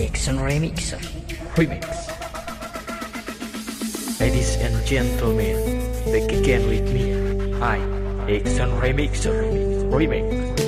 Jackson Remixer. Remix. Ladies and gentlemen, back again with me. Hi, Jackson Remixer. Remix.